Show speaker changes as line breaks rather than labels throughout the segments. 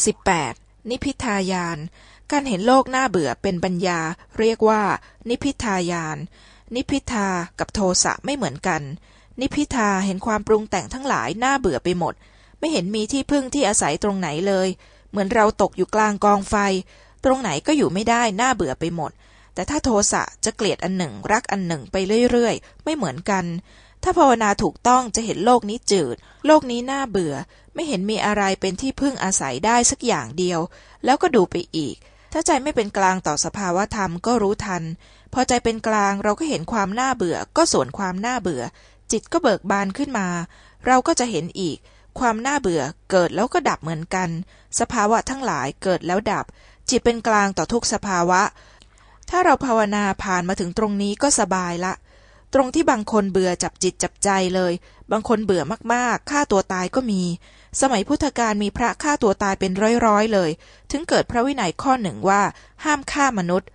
18. นิพิทายาน การเห็นโลกน่าเบื่อเป็นปัญญา เรียกว่า นิพิทายาน นิพิทากับโทสะไม่เหมือนกัน นิพิทาเห็นความปรุงแต่งทั้งหลายน่าเบื่อไปหมด ไม่เห็นมีที่พึ่งที่อาศัยตรงไหนเลย เหมือนเราตกอยู่กลางกองไฟ ตรงไหนก็อยู่ไม่ได้น่าเบื่อไปหมด แต่ถ้าโทสะจะเกลียดอันหนึ่งรักอันหนึ่งไปเรื่อยๆ ไม่เหมือนกัน ถ้าภาวนาถูกต้องจะเห็นโลกนี้จืด โลกนี้น่าเบื่อ ไม่เห็นมีอะไรเป็นที่พึ่งอาศัยได้สักอย่างเดียว แล้วก็ดูไปอีก ถ้าใจไม่เป็นกลางต่อสภาวะธรรมก็รู้ทัน พอใจเป็นกลางเราก็เห็นความน่าเบื่อ ก็ส่วนความน่าเบื่อ จิตก็เบิกบานขึ้นมา เราก็จะเห็นอีก ความน่าเบื่อเกิดแล้วก็ดับเหมือนกัน สภาวะทั้งหลายเกิดแล้วดับ จิตเป็นกลางต่อทุกสภาวะ ถ้าเราภาวนาผ่านมาถึงตรงนี้ก็สบายละ ตรงที่บางคนเบื่อจับจิตจับใจเลย บางคนเบื่อมากๆฆ่าตัวตายก็มี สมัยพุทธกาลมีพระฆ่าตัวตายเป็นร้อยๆเลย ถึงเกิดพระวินัยข้อหนึ่งว่า ห้ามฆ่ามนุษย์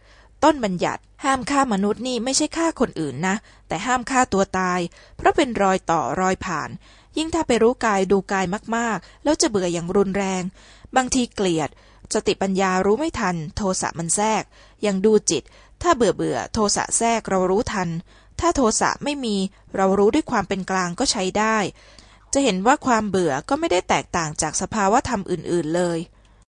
ต้นบัญญัติ ห้ามฆ่ามนุษย์นี่ไม่ใช่ฆ่าคนอื่นนะ แต่ห้ามฆ่าตัวตาย เพราะเป็นรอยต่อรอยผ่าน ยิ่งถ้าไปรู้กายดูกายมากๆ แล้วจะเบื่ออย่างรุนแรง บางทีเกลียดสติปัญญารู้ไม่ทัน โทสะมันแทรกย่างดูจิต ถ้าเบื่อเบื่อโทสะแทรกเรารู้ทัน ถ้าโทสะไม่มีเรารู้ด้วยความเป็นกลางก็ใช้ได้ จะเห็นว่าความเบื่อก็ไม่ได้แตกต่างจากสภาวะธรรมอื่น ๆ เลย